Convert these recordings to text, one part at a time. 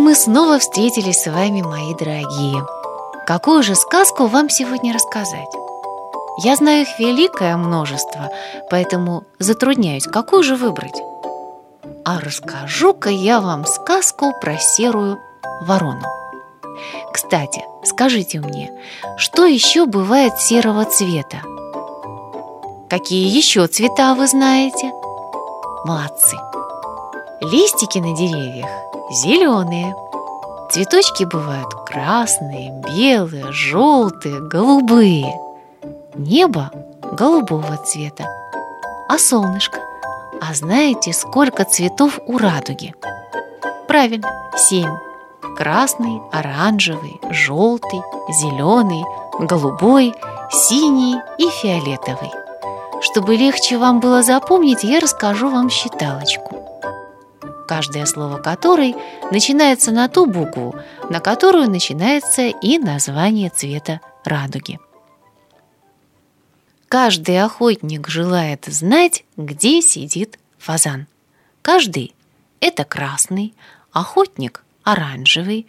мы снова встретились с вами, мои дорогие. Какую же сказку вам сегодня рассказать? Я знаю их великое множество, поэтому затрудняюсь, какую же выбрать. А расскажу-ка я вам сказку про серую ворону. Кстати, скажите мне, что еще бывает серого цвета? Какие еще цвета вы знаете? Молодцы! Листики на деревьях зеленые. Цветочки бывают красные, белые, желтые, голубые. Небо голубого цвета, а солнышко. А знаете, сколько цветов у радуги? Правильно, семь. Красный, оранжевый, желтый, зеленый, голубой, синий и фиолетовый. Чтобы легче вам было запомнить, я расскажу вам считалочку каждое слово которой начинается на ту букву, на которую начинается и название цвета радуги. Каждый охотник желает знать, где сидит фазан. Каждый – это красный, охотник – оранжевый,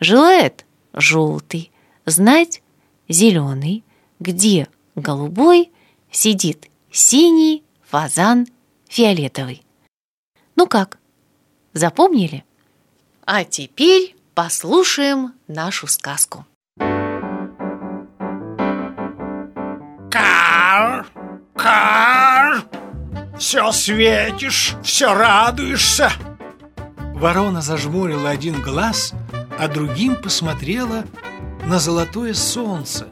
желает – желтый, знать – зеленый, где голубой сидит синий, фазан – фиолетовый. Ну как, Запомнили? А теперь послушаем нашу сказку. Кар, кар, все светишь, все радуешься. Ворона зажмурила один глаз, а другим посмотрела на золотое солнце.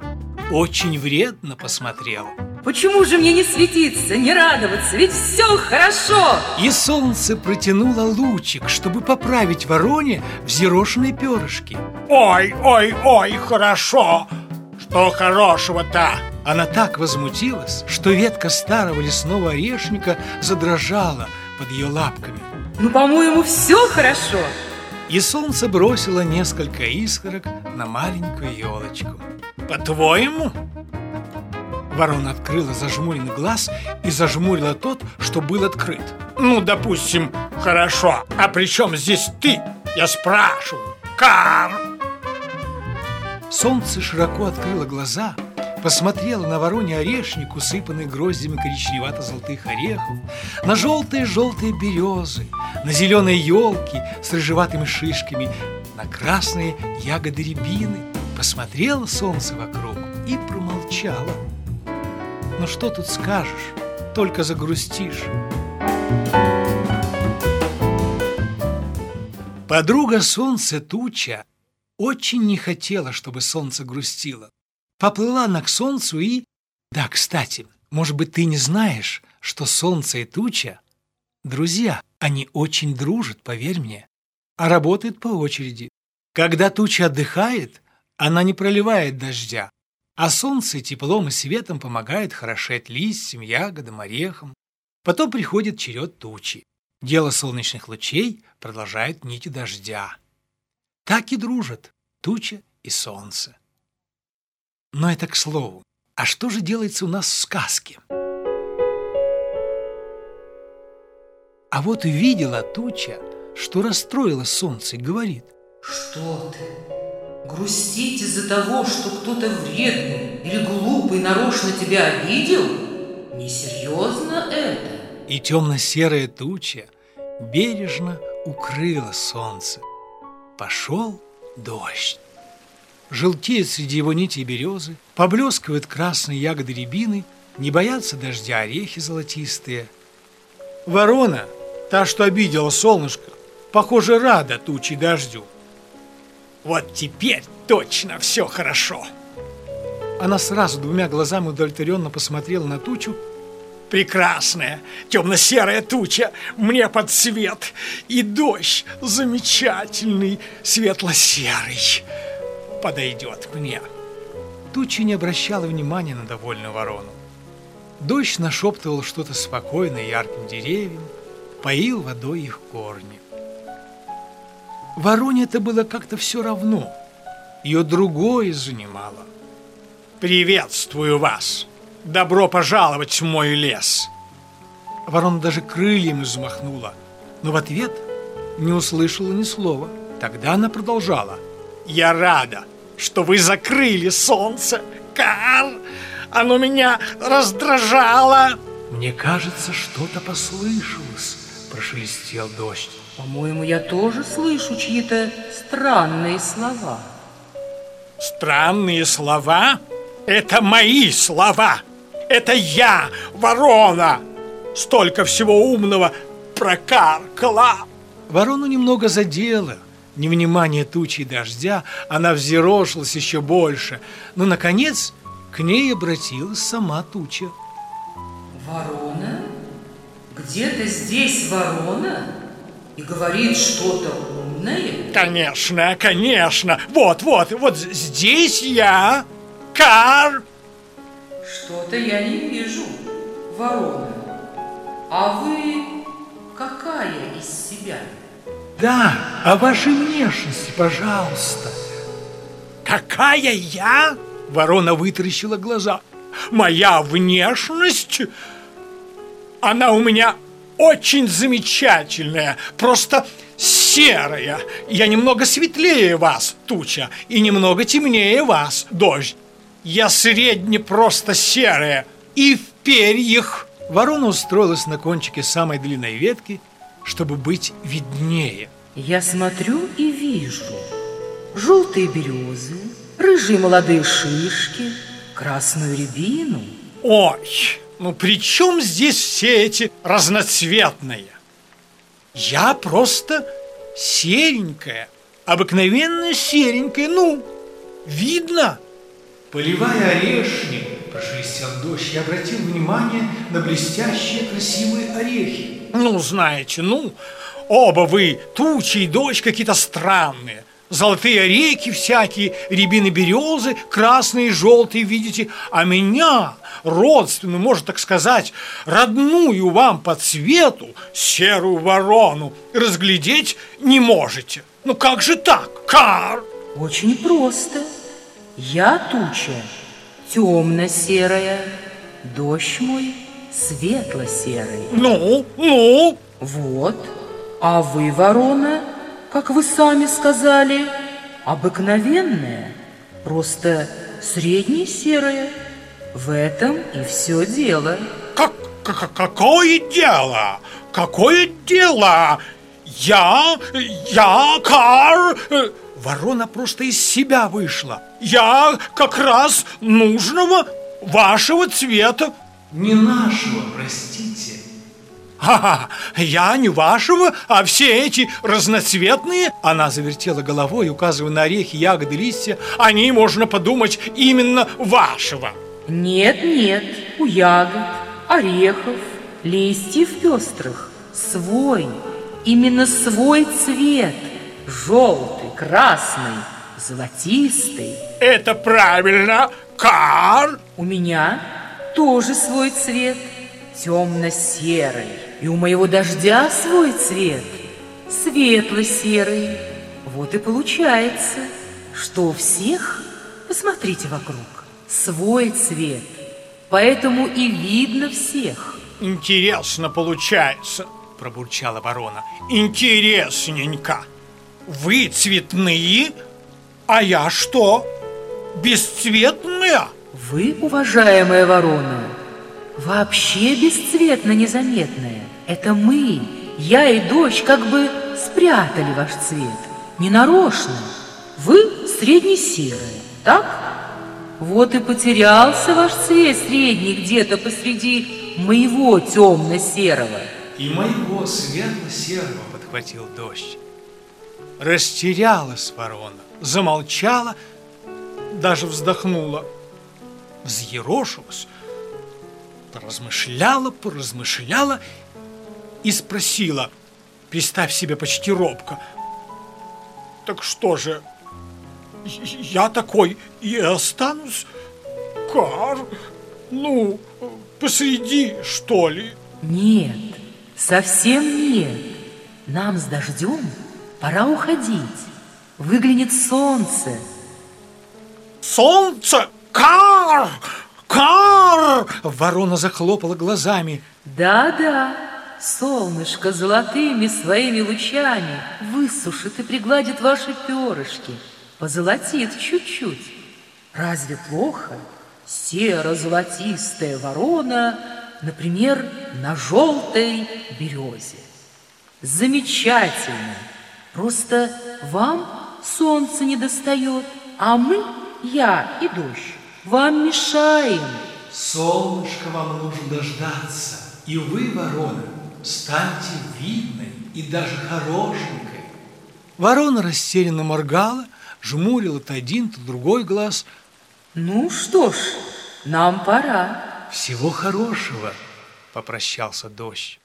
Очень вредно посмотрела. Почему же мне не светиться, не радоваться? Ведь все хорошо! И солнце протянуло лучик, чтобы поправить вороне взъерошенные перышки. Ой, ой, ой, хорошо! Что хорошего-то? Она так возмутилась, что ветка старого лесного орешника задрожала под ее лапками. Ну, по-моему, все хорошо. И солнце бросило несколько искорок на маленькую елочку. По-твоему? Ворона открыла зажмуренный глаз и зажмурила тот, что был открыт. Ну, допустим, хорошо. А при чем здесь ты? Я спрашиваю. Кар! Солнце широко открыло глаза, посмотрело на вороний орешник, усыпанный гроздями коричневато-золотых орехов, на желтые-желтые березы, на зеленые елки с рыжеватыми шишками, на красные ягоды рябины. Посмотрело солнце вокруг и промолчало. Ну что тут скажешь, только загрустишь. Подруга солнца Туча очень не хотела, чтобы солнце грустило. Поплыла она к солнцу и... Да, кстати, может быть, ты не знаешь, что солнце и туча — друзья. Они очень дружат, поверь мне, а работают по очереди. Когда туча отдыхает, она не проливает дождя, а солнце теплом и светом помогает хорошеть листьям, ягодам, орехам. Потом приходит черед тучи. Дело солнечных лучей продолжает нити дождя. Так и дружат туча и солнце. Но это к слову. А что же делается у нас в сказке? А вот увидела туча, что расстроилось солнце, и говорит. Что ты? Грустить из-за того, что кто-то вредный или глупый нарочно тебя обидел? Несерьезно это. И темно-серая туча бережно укрыла солнце. Пошел дождь. Желтеет среди его нитей березы, поблескивают красные ягоды рябины, не боятся дождя орехи золотистые. Ворона, та, что обидела солнышко, похоже, рада тучи дождю. Вот теперь точно все хорошо. Она сразу двумя глазами удовлетворенно посмотрела на тучу. Прекрасная темно-серая туча мне под цвет. И дождь замечательный, светло-серый. Подойдет мне. Туча не обращала внимания на довольную ворону. Дождь нашептывал что-то спокойное ярким деревьям, поил водой их корни. Вороне это было как-то все равно. Ее другое занимало. «Приветствую вас! Добро пожаловать в мой лес!» Ворона даже крыльями взмахнула, но в ответ не услышала ни слова. Тогда она продолжала. Я рада, что вы закрыли солнце, Кар. Оно меня раздражало. Мне кажется, что-то послышалось, прошелестел дождь. По-моему, я тоже слышу чьи-то странные слова. Странные слова? Это мои слова. Это я, ворона. Столько всего умного прокаркала. Ворону немного задело. Невнимание тучи и дождя, она взъерошилась еще больше. Но, наконец, к ней обратилась сама туча. Ворона? Где-то здесь ворона? И говорит что-то умное? Конечно, конечно. Вот, вот, вот здесь я, Кар. Что-то я не вижу, ворона. А вы какая из себя? Да, о вашей внешности, пожалуйста. Какая я? Ворона вытаращила глаза. Моя внешность? Она у меня очень замечательная, просто серая. Я немного светлее вас, туча, и немного темнее вас, дождь. Я средне просто серая и в перьях. Ворона устроилась на кончике самой длинной ветки чтобы быть виднее. Я смотрю и вижу желтые березы, рыжие молодые шишки, красную рябину. Ой, ну при чем здесь все эти разноцветные? Я просто серенькая, обыкновенная серенькая, ну, видно? Поливая орешник, прошелестел дождь, я обратил внимание на блестящие красивые орехи. Ну, знаете, ну, оба вы, тучи и дождь, какие-то странные. Золотые реки всякие, рябины березы, красные и желтые, видите. А меня, родственную, можно так сказать, родную вам по цвету, серую ворону, разглядеть не можете. Ну как же так, Кар? Очень просто. Я туча, темно-серая, дождь мой – светло-серый. Ну, ну? Вот. А вы, ворона, как вы сами сказали, обыкновенная, просто средне-серая. В этом и все дело. Как, как, какое дело? Какое дело? Я, я, Кар... Ворона просто из себя вышла. Я как раз нужного вашего цвета не нашего, простите. Ха-ха, я не вашего, а все эти разноцветные. Она завертела головой, указывая на орехи, ягоды, листья. Они, можно подумать, именно вашего. Нет, нет, у ягод, орехов, листьев пестрых Свой, именно свой цвет. Желтый, красный, золотистый. Это правильно, Кар У меня тоже свой цвет, темно-серый. И у моего дождя свой цвет, светло-серый. Вот и получается, что у всех, посмотрите вокруг, свой цвет. Поэтому и видно всех. Интересно получается, пробурчала ворона. Интересненько. Вы цветные, а я что? Бесцветная? Вы, уважаемая ворона, вообще бесцветно незаметная. Это мы, я и дочь, как бы спрятали ваш цвет. Ненарочно. Вы средне-серая, так? Вот и потерялся ваш цвет средний где-то посреди моего темно-серого. И моего светло-серого подхватил дождь. Растерялась ворона, замолчала, даже вздохнула взъерошилась, поразмышляла, поразмышляла и спросила, представь себе почти робко, «Так что же, я такой и останусь, Кар? Ну, посреди, что ли?» «Нет, совсем нет. Нам с дождем пора уходить. Выглянет солнце». «Солнце?» Кар! Кар! Ворона захлопала глазами. Да-да, солнышко золотыми своими лучами высушит и пригладит ваши перышки, позолотит чуть-чуть. Разве плохо? Серо-золотистая ворона, например, на желтой березе. Замечательно. Просто вам солнце не достает, а мы, я и дождь, вам мешаем. Солнышко вам нужно дождаться, и вы, ворона, станьте видной и даже хорошенькой. Ворона растерянно моргала, жмурила то один, то другой глаз. Ну что ж, нам пора. Всего хорошего, попрощался дождь.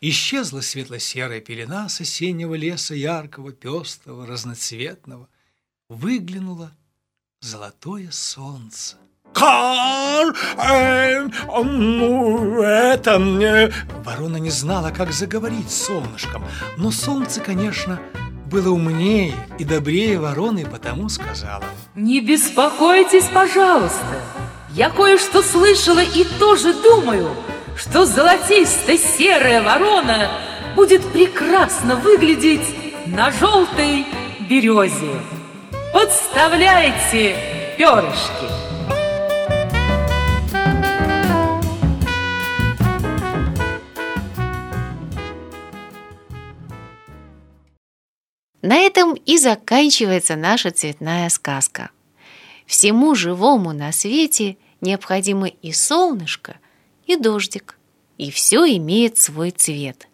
Исчезла светло-серая пелена с осеннего леса, яркого, пестрого, разноцветного. Выглянуло золотое солнце. Кар, э, ну, это мне... Ворона не знала, как заговорить с солнышком, но солнце, конечно, было умнее и добрее вороны, потому сказала. Не беспокойтесь, пожалуйста. Я кое-что слышала и тоже думаю, что золотисто-серая ворона будет прекрасно выглядеть на желтой березе. Подставляйте перышки. На этом и заканчивается наша цветная сказка. Всему живому на свете необходимо и солнышко, и дождик, и все имеет свой цвет.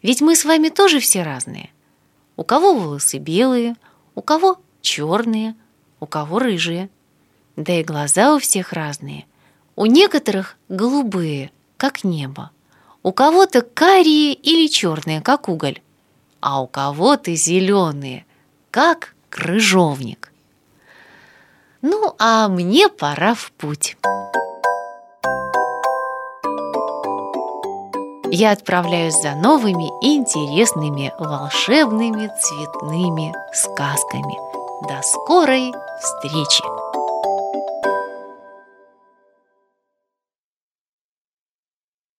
Ведь мы с вами тоже все разные. У кого волосы белые, у кого черные, у кого рыжие. Да и глаза у всех разные. У некоторых голубые, как небо. У кого-то карие или черные, как уголь а у кого-то зеленые, как крыжовник. Ну, а мне пора в путь. Я отправляюсь за новыми интересными волшебными цветными сказками. До скорой встречи!